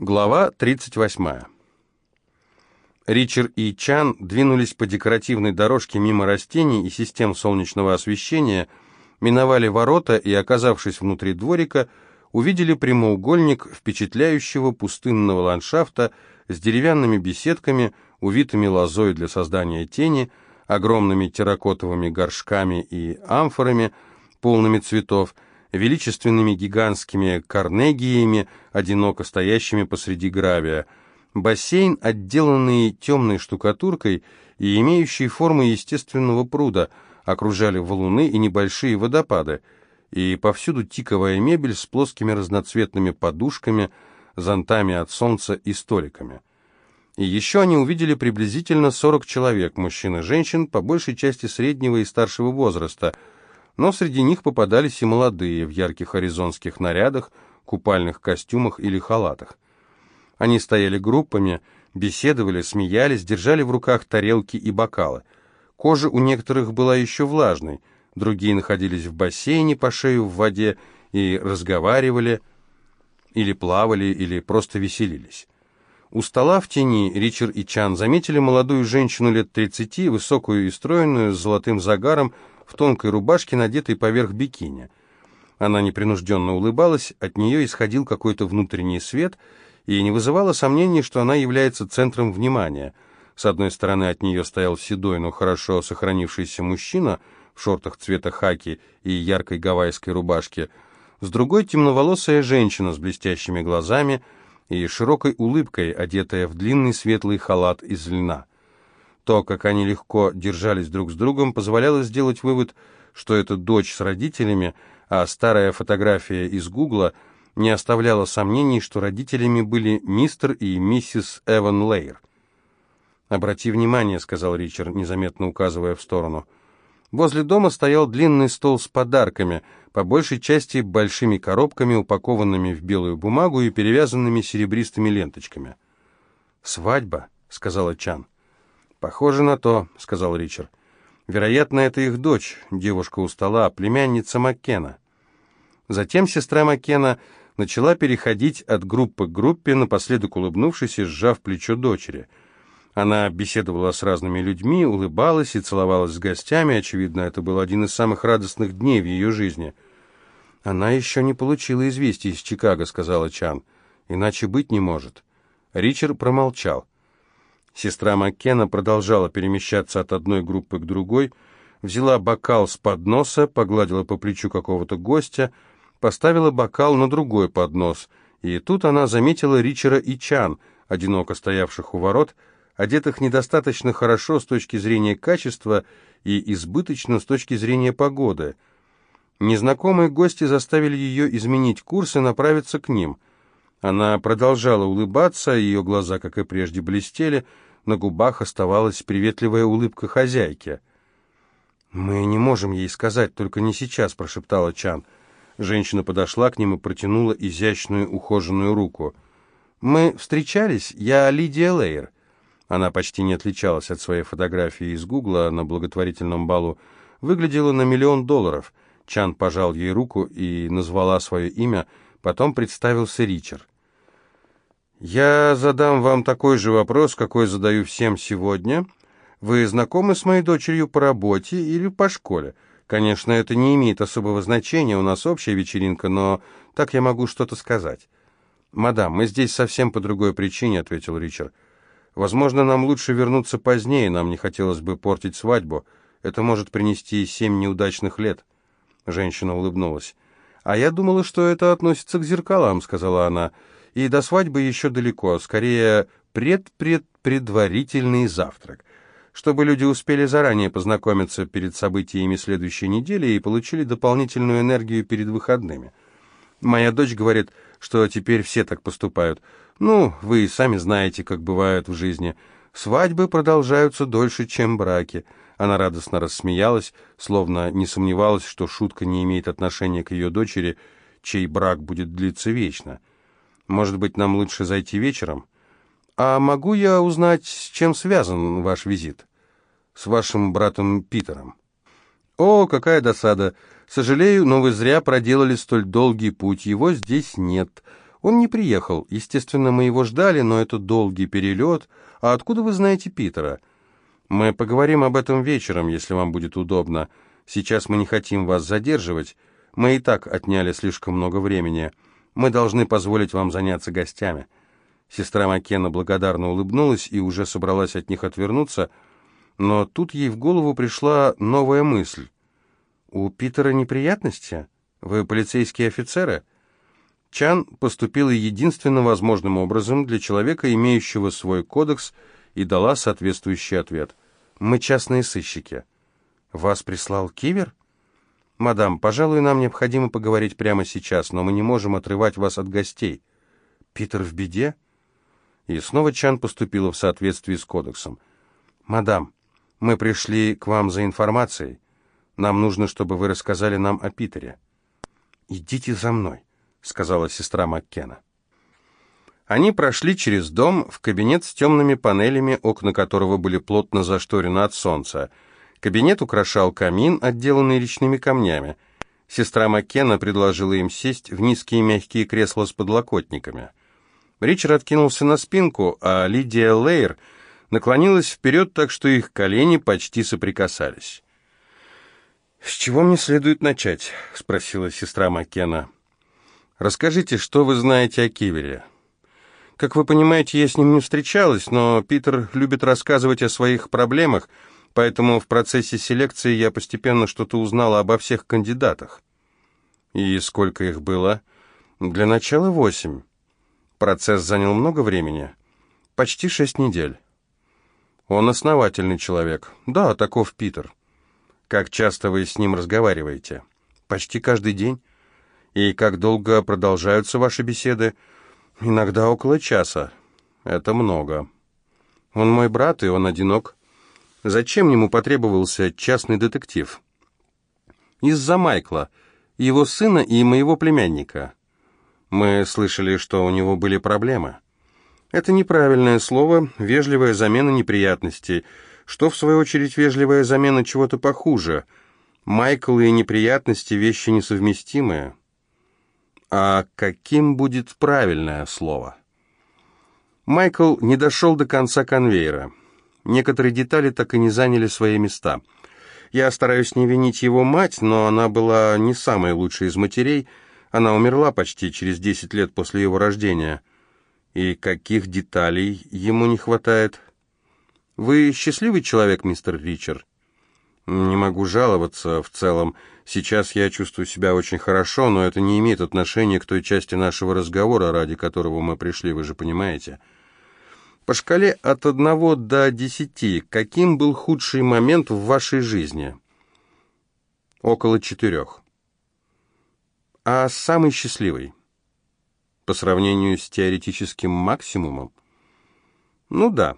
Глава 38. Ричард и Чан двинулись по декоративной дорожке мимо растений и систем солнечного освещения, миновали ворота и, оказавшись внутри дворика, увидели прямоугольник впечатляющего пустынного ландшафта с деревянными беседками, увитыми лозой для создания тени, огромными терракотовыми горшками и амфорами, полными цветов, величественными гигантскими корнегиями, одиноко стоящими посреди гравия. Бассейн, отделанный темной штукатуркой и имеющий форму естественного пруда, окружали валуны и небольшие водопады, и повсюду тиковая мебель с плоскими разноцветными подушками, зонтами от солнца и столиками. И еще они увидели приблизительно 40 человек, мужчин и женщин, по большей части среднего и старшего возраста – но среди них попадались и молодые в ярких аризонских нарядах, купальных костюмах или халатах. Они стояли группами, беседовали, смеялись, держали в руках тарелки и бокалы. Кожа у некоторых была еще влажной, другие находились в бассейне по шею в воде и разговаривали, или плавали, или просто веселились. У стола в тени Ричард и Чан заметили молодую женщину лет 30, высокую и стройную, с золотым загаром, в тонкой рубашке, надетой поверх бикини. Она непринужденно улыбалась, от нее исходил какой-то внутренний свет, и не вызывало сомнений, что она является центром внимания. С одной стороны от нее стоял седой, но хорошо сохранившийся мужчина в шортах цвета хаки и яркой гавайской рубашке, с другой темноволосая женщина с блестящими глазами и широкой улыбкой, одетая в длинный светлый халат из льна. То, как они легко держались друг с другом, позволяло сделать вывод, что это дочь с родителями, а старая фотография из Гугла не оставляла сомнений, что родителями были мистер и миссис Эван Лейер. «Обрати внимание», — сказал Ричард, незаметно указывая в сторону. Возле дома стоял длинный стол с подарками, по большей части большими коробками, упакованными в белую бумагу и перевязанными серебристыми ленточками. «Свадьба», — сказала Чан. «Похоже на то», — сказал Ричард. «Вероятно, это их дочь, девушка у стола, племянница Маккена». Затем сестра Маккена начала переходить от группы к группе, напоследок улыбнувшись и сжав плечо дочери. Она беседовала с разными людьми, улыбалась и целовалась с гостями. Очевидно, это был один из самых радостных дней в ее жизни. «Она еще не получила известий из Чикаго», — сказала Чан. «Иначе быть не может». Ричард промолчал. Сестра Маккена продолжала перемещаться от одной группы к другой, взяла бокал с подноса, погладила по плечу какого-то гостя, поставила бокал на другой поднос, и тут она заметила Ричера и Чан, одиноко стоявших у ворот, одетых недостаточно хорошо с точки зрения качества и избыточно с точки зрения погоды. Незнакомые гости заставили ее изменить курс и направиться к ним. Она продолжала улыбаться, ее глаза, как и прежде, блестели, на губах оставалась приветливая улыбка хозяйки. «Мы не можем ей сказать, только не сейчас», — прошептала Чан. Женщина подошла к ним и протянула изящную ухоженную руку. «Мы встречались, я Лидия Лейер». Она почти не отличалась от своей фотографии из Гугла на благотворительном балу. Выглядела на миллион долларов. Чан пожал ей руку и назвала свое имя, потом представился Ричард. «Я задам вам такой же вопрос, какой задаю всем сегодня. Вы знакомы с моей дочерью по работе или по школе? Конечно, это не имеет особого значения, у нас общая вечеринка, но так я могу что-то сказать». «Мадам, мы здесь совсем по другой причине», — ответил Ричард. «Возможно, нам лучше вернуться позднее, нам не хотелось бы портить свадьбу. Это может принести семь неудачных лет». Женщина улыбнулась. «А я думала, что это относится к зеркалам», — сказала она. «Я и до свадьбы еще далеко, скорее пред-пред-предварительный завтрак, чтобы люди успели заранее познакомиться перед событиями следующей недели и получили дополнительную энергию перед выходными. Моя дочь говорит, что теперь все так поступают. Ну, вы сами знаете, как бывает в жизни. Свадьбы продолжаются дольше, чем браки. Она радостно рассмеялась, словно не сомневалась, что шутка не имеет отношения к ее дочери, чей брак будет длиться вечно. Может быть, нам лучше зайти вечером? А могу я узнать, с чем связан ваш визит? С вашим братом Питером. О, какая досада! Сожалею, но вы зря проделали столь долгий путь. Его здесь нет. Он не приехал. Естественно, мы его ждали, но это долгий перелет. А откуда вы знаете Питера? Мы поговорим об этом вечером, если вам будет удобно. Сейчас мы не хотим вас задерживать. Мы и так отняли слишком много времени. Мы должны позволить вам заняться гостями». Сестра Маккена благодарно улыбнулась и уже собралась от них отвернуться, но тут ей в голову пришла новая мысль. «У Питера неприятности? Вы полицейские офицеры?» Чан поступила единственно возможным образом для человека, имеющего свой кодекс, и дала соответствующий ответ. «Мы частные сыщики». «Вас прислал Кивер?» «Мадам, пожалуй, нам необходимо поговорить прямо сейчас, но мы не можем отрывать вас от гостей». «Питер в беде?» И снова Чан поступила в соответствии с кодексом. «Мадам, мы пришли к вам за информацией. Нам нужно, чтобы вы рассказали нам о Питере». «Идите за мной», — сказала сестра Маккена. Они прошли через дом в кабинет с темными панелями, окна которого были плотно зашторены от солнца. Кабинет украшал камин, отделанный речными камнями. Сестра Маккена предложила им сесть в низкие мягкие кресла с подлокотниками. Ричард откинулся на спинку, а Лидия Лейер наклонилась вперед так, что их колени почти соприкасались. «С чего мне следует начать?» — спросила сестра Маккена. «Расскажите, что вы знаете о Кивере?» «Как вы понимаете, я с ним не встречалась, но Питер любит рассказывать о своих проблемах, поэтому в процессе селекции я постепенно что-то узнала обо всех кандидатах». «И сколько их было?» «Для начала восемь. Процесс занял много времени? Почти шесть недель. Он основательный человек. Да, таков Питер. Как часто вы с ним разговариваете? Почти каждый день. И как долго продолжаются ваши беседы? Иногда около часа. Это много. Он мой брат, и он одинок. Зачем ему потребовался частный детектив? Из-за Майкла, его сына и моего племянника. Мы слышали, что у него были проблемы. Это неправильное слово, вежливая замена неприятностей, что, в свою очередь, вежливая замена чего-то похуже. Майкл и неприятности — вещи несовместимые. А каким будет правильное слово? Майкл не дошел до конца конвейера. Некоторые детали так и не заняли свои места. Я стараюсь не винить его мать, но она была не самой лучшей из матерей — она умерла почти через 10 лет после его рождения. И каких деталей ему не хватает? Вы счастливый человек, мистер Ричард? Не могу жаловаться в целом. Сейчас я чувствую себя очень хорошо, но это не имеет отношения к той части нашего разговора, ради которого мы пришли, вы же понимаете. По шкале от 1 до 10, каким был худший момент в вашей жизни? Около четырех а самый счастливый? По сравнению с теоретическим максимумом? Ну да.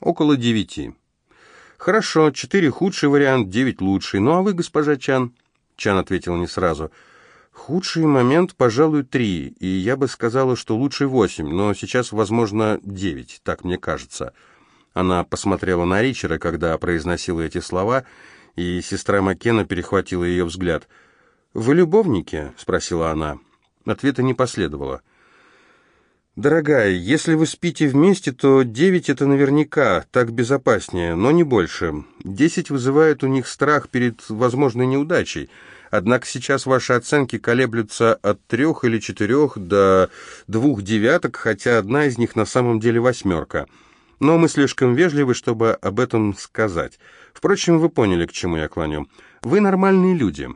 Около девяти. Хорошо, четыре худший вариант, девять лучший. Ну а вы, госпожа Чан? Чан ответил не сразу. Худший момент, пожалуй, три, и я бы сказала, что лучший восемь, но сейчас, возможно, девять, так мне кажется. Она посмотрела на Ричера, когда произносила эти слова, и сестра Маккена перехватила ее взгляд — «Вы любовники?» — спросила она. Ответа не последовало. «Дорогая, если вы спите вместе, то девять — это наверняка, так безопаснее, но не больше. Десять вызывает у них страх перед возможной неудачей. Однако сейчас ваши оценки колеблются от трех или четырех до двух девяток, хотя одна из них на самом деле восьмерка. Но мы слишком вежливы, чтобы об этом сказать. Впрочем, вы поняли, к чему я клоню. Вы нормальные люди».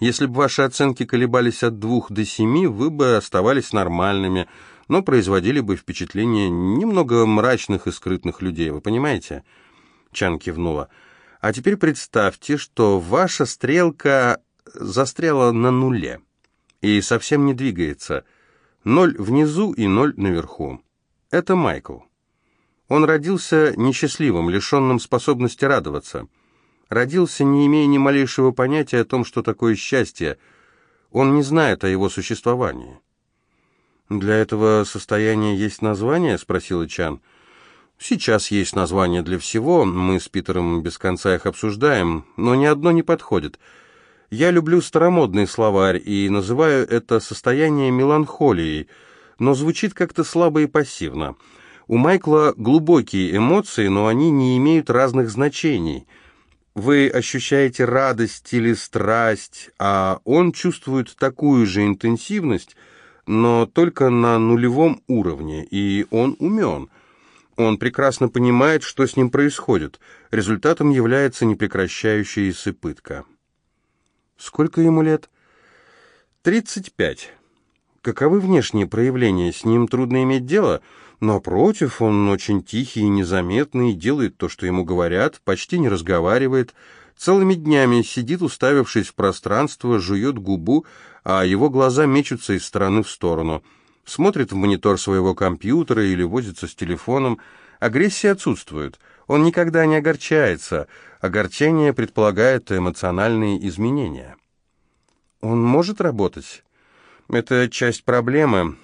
Если бы ваши оценки колебались от двух до семи, вы бы оставались нормальными, но производили бы впечатление немного мрачных и скрытных людей, вы понимаете?» Чан кивнула. «А теперь представьте, что ваша стрелка застряла на нуле и совсем не двигается. Ноль внизу и ноль наверху. Это Майкл. Он родился несчастливым, лишенным способности радоваться» родился, не имея ни малейшего понятия о том, что такое счастье. Он не знает о его существовании. «Для этого состояния есть название?» — спросила Чан. «Сейчас есть название для всего, мы с Питером без конца их обсуждаем, но ни одно не подходит. Я люблю старомодный словарь и называю это состояние меланхолией, но звучит как-то слабо и пассивно. У Майкла глубокие эмоции, но они не имеют разных значений. Вы ощущаете радость или страсть, а он чувствует такую же интенсивность, но только на нулевом уровне, и он умен. Он прекрасно понимает, что с ним происходит. Результатом является непрекращающаяся пытка. Сколько ему лет? Тридцать пять. Каковы внешние проявления? С ним трудно иметь дело. Напротив, он очень тихий и незаметный, делает то, что ему говорят, почти не разговаривает, целыми днями сидит, уставившись в пространство, жует губу, а его глаза мечутся из стороны в сторону. Смотрит в монитор своего компьютера или возится с телефоном. Агрессия отсутствует. Он никогда не огорчается. Огорчение предполагает эмоциональные изменения. Он может работать? Это часть проблемы.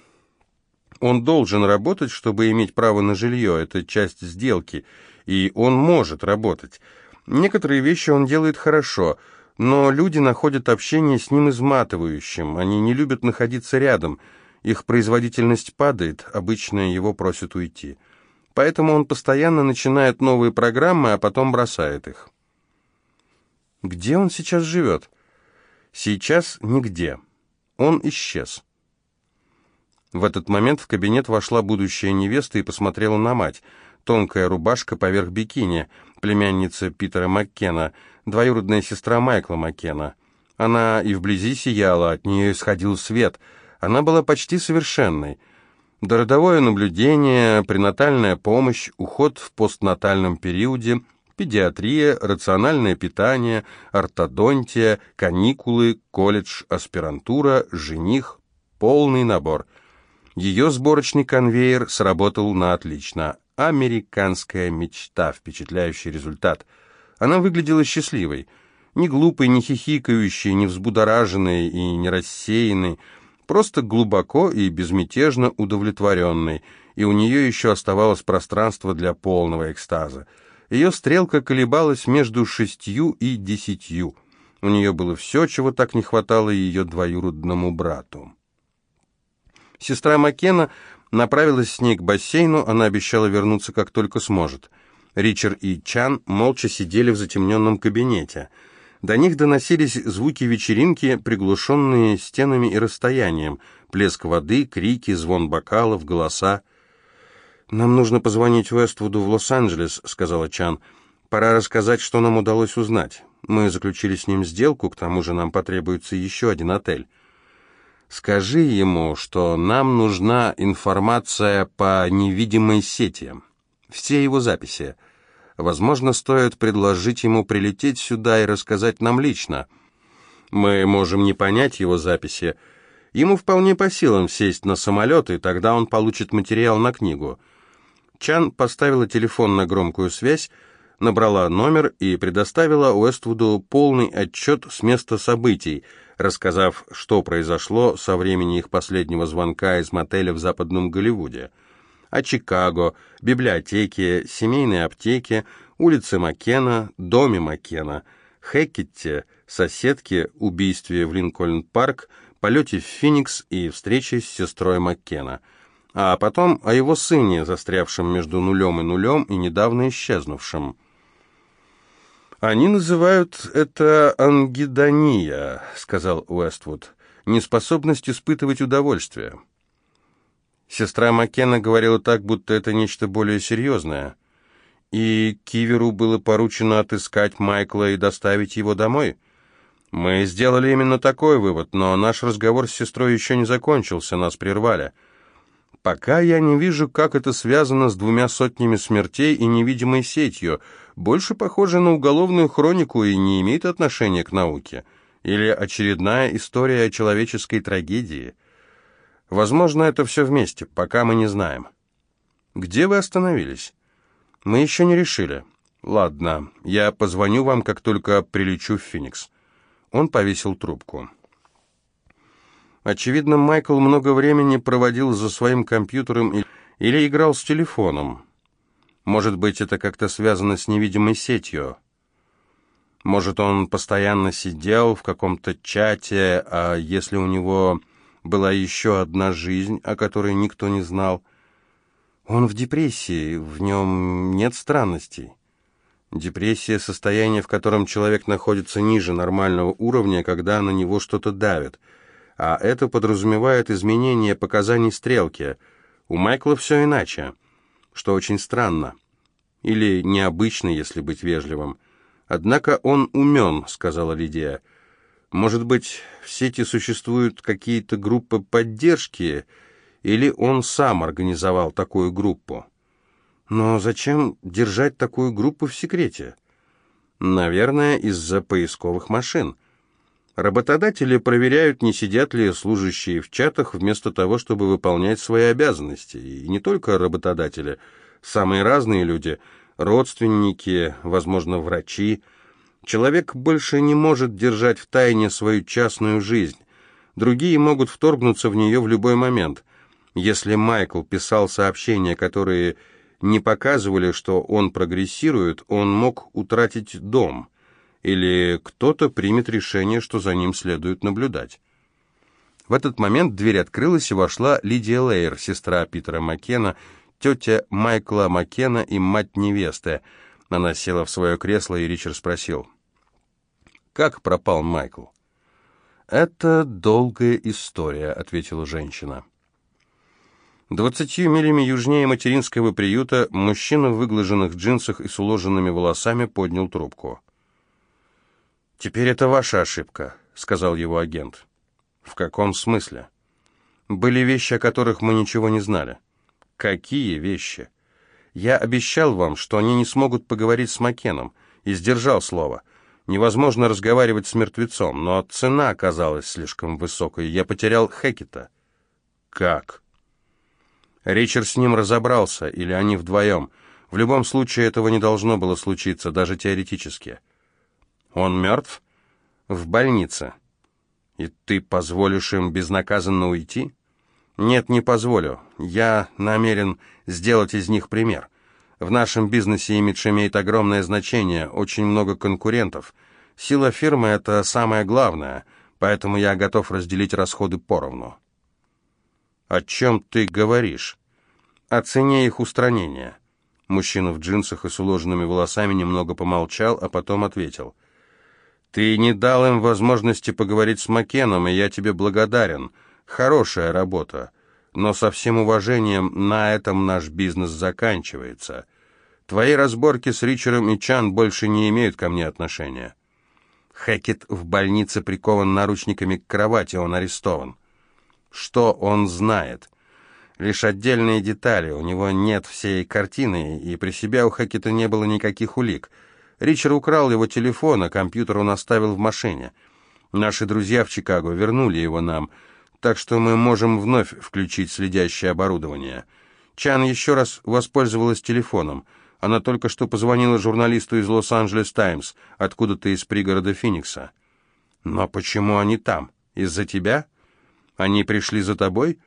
Он должен работать, чтобы иметь право на жилье. Это часть сделки. И он может работать. Некоторые вещи он делает хорошо, но люди находят общение с ним изматывающим. Они не любят находиться рядом. Их производительность падает, обычно его просят уйти. Поэтому он постоянно начинает новые программы, а потом бросает их. Где он сейчас живет? Сейчас нигде. Он исчез. В этот момент в кабинет вошла будущая невеста и посмотрела на мать. Тонкая рубашка поверх бикини, племянница Питера Маккена, двоюродная сестра Майкла Маккена. Она и вблизи сияла, от нее исходил свет. Она была почти совершенной. Дородовое наблюдение, пренатальная помощь, уход в постнатальном периоде, педиатрия, рациональное питание, ортодонтия, каникулы, колледж, аспирантура, жених, полный набор. Ее сборочный конвейер сработал на отлично. Американская мечта, впечатляющий результат. Она выглядела счастливой. Не глупой, не хихикающей, не взбудораженной и не рассеянной, просто глубоко и безмятежно удовлетворенной, и у нее еще оставалось пространство для полного экстаза. Ее стрелка колебалась между шестью и десятью. У нее было все, чего так не хватало ее двоюродному брату. Сестра Маккена направилась с ней к бассейну, она обещала вернуться, как только сможет. Ричард и Чан молча сидели в затемненном кабинете. До них доносились звуки вечеринки, приглушенные стенами и расстоянием, плеск воды, крики, звон бокалов, голоса. «Нам нужно позвонить Уэствуду в Лос-Анджелес», — сказала Чан. «Пора рассказать, что нам удалось узнать. Мы заключили с ним сделку, к тому же нам потребуется еще один отель». Скажи ему, что нам нужна информация по невидимой сети. Все его записи. Возможно, стоит предложить ему прилететь сюда и рассказать нам лично. Мы можем не понять его записи. Ему вполне по силам сесть на самолет, и тогда он получит материал на книгу. Чан поставила телефон на громкую связь, набрала номер и предоставила Уэствуду полный отчет с места событий – рассказав, что произошло со времени их последнего звонка из мотеля в Западном Голливуде. О Чикаго, библиотеке, семейной аптеке, улице Маккена, доме Маккена, Хекетте, соседке, убийстве в Линкольн-парк, полете в Феникс и встрече с сестрой Маккена. А потом о его сыне, застрявшем между нулем и нулем и недавно исчезнувшем. «Они называют это ангидония», — сказал Уэствуд, — «неспособность испытывать удовольствие». Сестра Маккена говорила так, будто это нечто более серьезное. И Киверу было поручено отыскать Майкла и доставить его домой. Мы сделали именно такой вывод, но наш разговор с сестрой еще не закончился, нас прервали. Пока я не вижу, как это связано с двумя сотнями смертей и невидимой сетью — больше похоже на уголовную хронику и не имеет отношения к науке. Или очередная история о человеческой трагедии. Возможно, это все вместе, пока мы не знаем. Где вы остановились? Мы еще не решили. Ладно, я позвоню вам, как только прилечу в Феникс. Он повесил трубку. Очевидно, Майкл много времени проводил за своим компьютером или играл с телефоном. Может быть, это как-то связано с невидимой сетью. Может, он постоянно сидел в каком-то чате, а если у него была еще одна жизнь, о которой никто не знал? Он в депрессии, в нем нет странностей. Депрессия – состояние, в котором человек находится ниже нормального уровня, когда на него что-то давит. А это подразумевает изменение показаний стрелки. У Майкла все иначе, что очень странно. Или необычно, если быть вежливым. «Однако он умен», — сказала Лидия. «Может быть, в сети существуют какие-то группы поддержки, или он сам организовал такую группу?» «Но зачем держать такую группу в секрете?» «Наверное, из-за поисковых машин». Работодатели проверяют, не сидят ли служащие в чатах, вместо того, чтобы выполнять свои обязанности. И не только работодатели, самые разные люди – родственники, возможно, врачи. Человек больше не может держать в тайне свою частную жизнь. Другие могут вторгнуться в нее в любой момент. Если Майкл писал сообщения, которые не показывали, что он прогрессирует, он мог утратить дом. Или кто-то примет решение, что за ним следует наблюдать. В этот момент дверь открылась, и вошла Лидия Лейер, сестра Питера Маккена, тетя Майкла Маккена и мать невесты. Она села в свое кресло, и Ричард спросил, «Как пропал Майкл?» «Это долгая история», — ответила женщина. Двадцатью милями южнее материнского приюта мужчина в выглаженных джинсах и с уложенными волосами поднял трубку. «Теперь это ваша ошибка», — сказал его агент. «В каком смысле?» «Были вещи, о которых мы ничего не знали». Какие вещи? Я обещал вам, что они не смогут поговорить с Макеном, и сдержал слово. Невозможно разговаривать с мертвецом, но цена оказалась слишком высокой. Я потерял Хекета. Как? Ричард с ним разобрался, или они вдвоем. В любом случае этого не должно было случиться, даже теоретически. Он мертв? В больнице. И ты позволишь им безнаказанно уйти? «Нет, не позволю. Я намерен сделать из них пример. В нашем бизнесе имидж имеет огромное значение, очень много конкурентов. Сила фирмы — это самое главное, поэтому я готов разделить расходы поровну». «О чем ты говоришь?» «О цене их устранения». Мужчина в джинсах и с уложенными волосами немного помолчал, а потом ответил. «Ты не дал им возможности поговорить с Макеном, и я тебе благодарен». Хорошая работа, но со всем уважением на этом наш бизнес заканчивается. Твои разборки с Ричером и Чан больше не имеют ко мне отношения. Хекет в больнице прикован наручниками к кровати, он арестован. Что он знает? Лишь отдельные детали, у него нет всей картины, и при себе у Хекета не было никаких улик. Ричард украл его телефон, а компьютер он оставил в машине. Наши друзья в Чикаго вернули его нам — так что мы можем вновь включить следящее оборудование. Чан еще раз воспользовалась телефоном. Она только что позвонила журналисту из «Лос-Анджелес Таймс», откуда-то из пригорода Финикса. «Но почему они там? Из-за тебя? Они пришли за тобой?»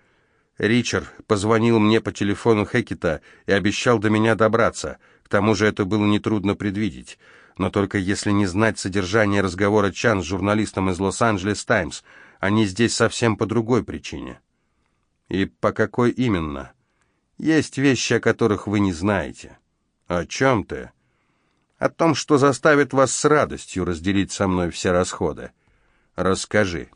Ричард позвонил мне по телефону Хекета и обещал до меня добраться. К тому же это было нетрудно предвидеть. Но только если не знать содержание разговора Чан с журналистом из «Лос-Анджелес Таймс», они здесь совсем по другой причине. И по какой именно? Есть вещи, о которых вы не знаете. О чем ты? О том, что заставит вас с радостью разделить со мной все расходы. Расскажи.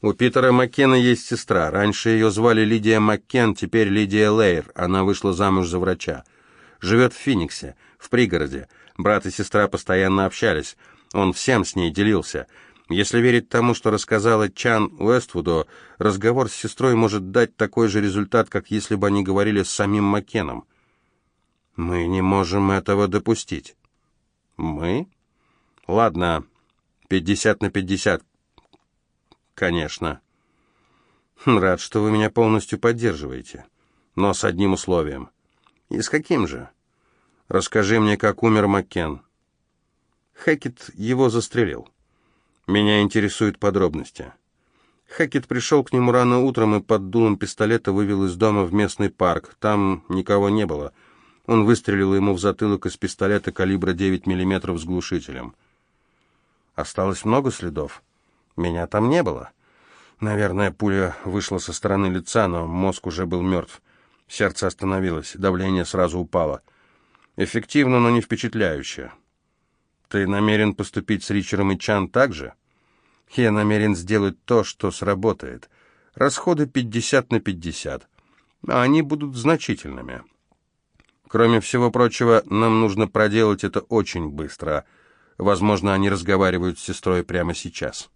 У Питера Маккена есть сестра. Раньше ее звали Лидия Маккен, теперь Лидия Лейер. Она вышла замуж за врача. Живет в Финиксе, в пригороде. Брат и сестра постоянно общались. Он всем с ней делился. Если верить тому, что рассказала Чан Уэствуду, разговор с сестрой может дать такой же результат, как если бы они говорили с самим Маккеном. Мы не можем этого допустить. Мы? Ладно, пятьдесят на пятьдесят. Конечно. Рад, что вы меня полностью поддерживаете. Но с одним условием. И с каким же? Расскажи мне, как умер Маккен. Хекет его застрелил. Меня интересуют подробности. Хакет пришел к нему рано утром и под дулом пистолета вывел из дома в местный парк. Там никого не было. Он выстрелил ему в затылок из пистолета калибра 9 мм с глушителем. Осталось много следов. Меня там не было. Наверное, пуля вышла со стороны лица, но мозг уже был мертв. Сердце остановилось, давление сразу упало. Эффективно, но не впечатляюще. Ты намерен поступить с Ричером и Чан так же? Я намерен сделать то, что сработает. Расходы 50 на 50. А они будут значительными. Кроме всего прочего, нам нужно проделать это очень быстро. Возможно, они разговаривают с сестрой прямо сейчас.